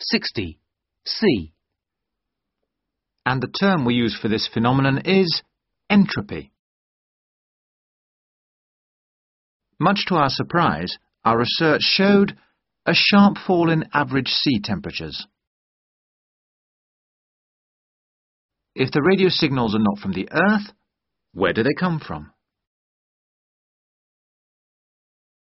60. C. And the term we use for this phenomenon is entropy. Much to our surprise, our research showed a sharp fall in average sea temperatures. If the radio signals are not from the Earth, where do they come from?